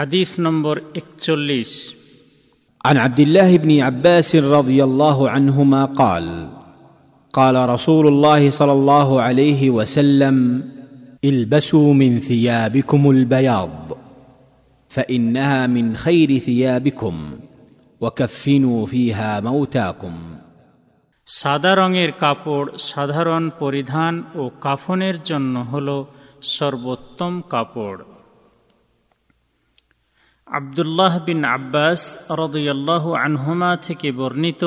হাদিস নম্বর একচল্লিশ عن عبد الله بن عباس رضي الله عنهما قال قال رسول الله صلى الله عليه وسلم البسوا من ثيابكم البياض فانها من خير ثيابكم وكفنوا فيها موتاكم সাদা রঙের কাপড় সাধারণ পরিধান ও কাফনের জন্য হল সর্বোত্তম কাপড় আবদুল্লাহ বিন আব্বাস রদুয়াল্লাহ আনহুমা থেকে বর্ণিত,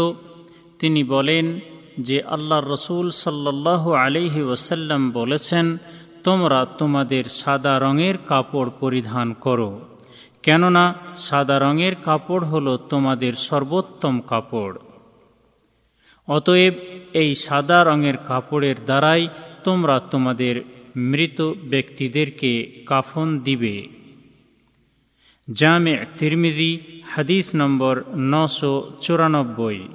তিনি বলেন যে আল্লাহ রসুল সাল্লাহ আলিহি ওসাল্লাম বলেছেন, তোমরা তোমাদের সাদা রঙের কাপড় পরিধান করো, কেননা সাদা রঙের কাপড় হল তোমাদের সর্বোত্তম কাপড়। অতএব এই সাদা রঙের কাপড়ের দ্বারাই তোমরা তোমাদের মৃত ব্যক্তিদেরকে কাফন দিবে। জামে তিরমিজি, হাদিস নম্বর নশো চুরানব্বই।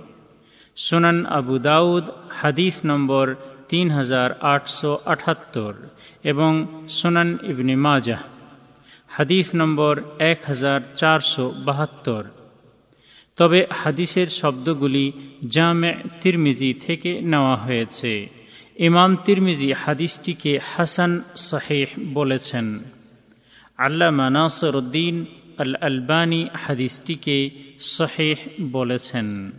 সুনান আবু দাউদ, হাদিস নম্বর তিন হাজার আটশো আটাত্তর এবং সুনান ইবনি মাজাহ। হাদিস নম্বর এক হাজার চারশো বাহাত্তর। তবে হাদিসের শব্দগুলি জামে তিরমিজি থেকে নেওয়া হয়েছে। ইমাম তিরমিজি হাদিসটিকে হাসান সাহেহ বলেছেন। আল্লামা নাসর উদ্দিন আল আলবানী হাদিসটিকে সহেহ বলেছেন।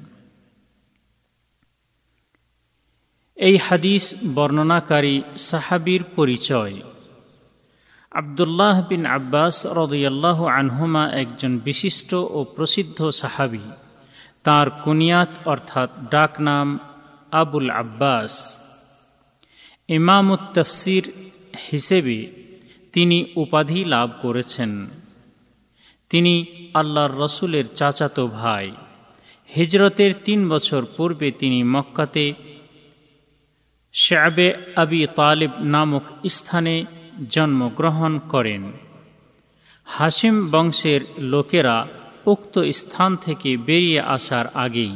এই হাদিস বর্ণনাকারী সাহাবির পরিচয়। আবদুল্লাহ বিন আব্বাস রদয়াল্লাহ আনহুমা একজন বিশিষ্ট ও প্রসিদ্ধ সাহাবি। তার কুনিয়াত অর্থাৎ ডাক নাম আবুল আব্বাস। ইমামুত তফসির হিসেবে তিনি উপাধি লাভ করেছেন। তিনি আল্লাহর রসুলের চাচাতো ভাই। হিজরতের তিন বছর পূর্বে তিনি মক্কাতে শ্যাবে আবি তালিব নামক স্থানে জন্মগ্রহণ করেন। হাসিম বংশের লোকেরা উক্ত স্থান থেকে বেরিয়ে আসার আগেই,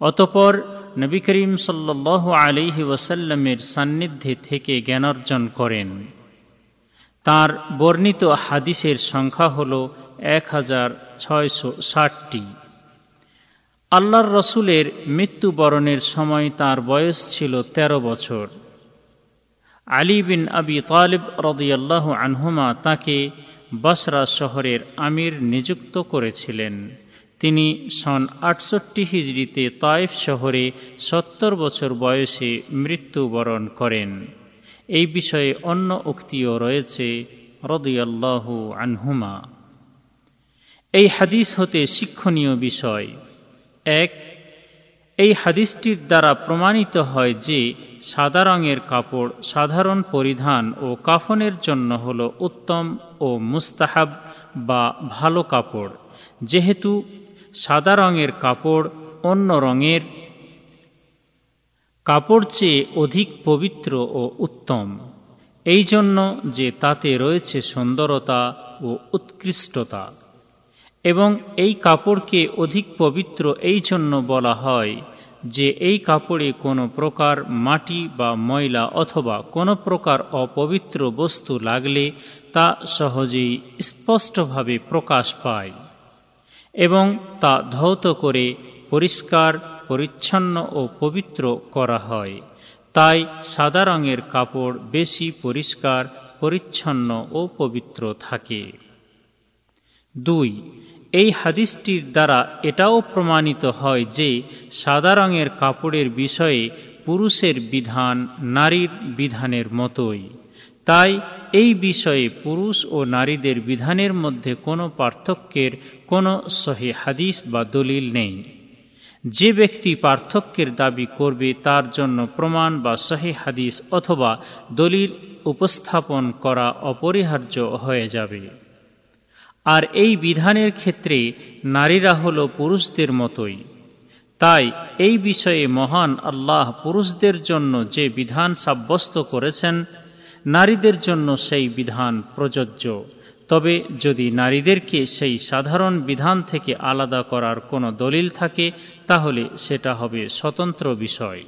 অতপর নবী করিম সাল্লাহ আলিহি ওয়াসাল্লামের সান্নিধ্যে থেকে জ্ঞানার্জন করেন। তার বর্ণিত হাদিসের সংখ্যা হল এক হাজার ছয়শো ষাটটি। আল্লাহর রসুলের মৃত্যুবরণের সময় তার বয়স ছিল ১৩ বছর। আলী বিন আবি তালিব রদিয়াল্লাহ আনহুমা তাকে বসরা শহরের আমির নিযুক্ত করেছিলেন। তিনি সন আটষট্টি হিজড়িতে তাইফ শহরে সত্তর বছর বয়সে মৃত্যুবরণ করেন। এই বিষয়ে অন্য উক্তিও রয়েছে, রদিয়াল্লাহু আনহুমা। এই হাদিস হতে শিক্ষণীয় বিষয়। এক, এই হাদিসটির দ্বারা প্রমাণিত হয় যে সাদা রঙের কাপড় সাধারণ পরিধান ও কাফনের জন্য হল উত্তম ও মুস্তাহাব বা ভালো কাপড়। যেহেতু সাদা রঙের কাপড় অন্য রঙের কাপড় চেয়ে অধিক পবিত্র ও উত্তম। এই জন্য যে তাতে রয়েছে সুন্দরতা ও উৎকৃষ্টতা। এবং এই কাপড়কে অধিক পবিত্র এই জন্য বলা হয় যে এই কাপড়ে কোনো প্রকার মাটি বা ময়লা অথবা কোনো প্রকার অপবিত্র বস্তু লাগলে তা সহজেই স্পষ্টভাবে প্রকাশ পায় এবং তা ধৌত করে পরিষ্কার, পরিচ্ছন্ন ও পবিত্র করা হয়। তাই সাদা রঙের কাপড় বেশি পরিষ্কার, পরিচ্ছন্ন ও পবিত্র থাকে। দুই, এই হাদিসটির দ্বারা এটাও প্রমাণিত হয় যে সাদা রঙের কাপড়ের বিষয়ে পুরুষের বিধান নারীর বিধানের মতোই। তাই এই বিষয়ে পুরুষ ও নারীদের বিধানের মধ্যে কোনো পার্থক্যের কোনো সহি হাদিস বা দলিল নেই। যে ব্যক্তি পার্থক্যের দাবি করবে তার জন্য প্রমাণ বা সহি হাদিস অথবা দলিল উপস্থাপন করা অপরিহার্য হয়ে যাবে। আর এই বিধানের ক্ষেত্রে নারীরা হল পুরুষদের মতোই। তাই এই বিষয়ে মহান আল্লাহ পুরুষদের জন্য যে বিধান সাব্যস্ত করেছেন, নারীদের জন্য সেই বিধান প্রযোজ্য। তবে যদি নারীদেরকে সেই সাধারণ বিধান থেকে আলাদা করার কোনো দলিল থাকে, তাহলে সেটা হবে স্বতন্ত্র বিষয়।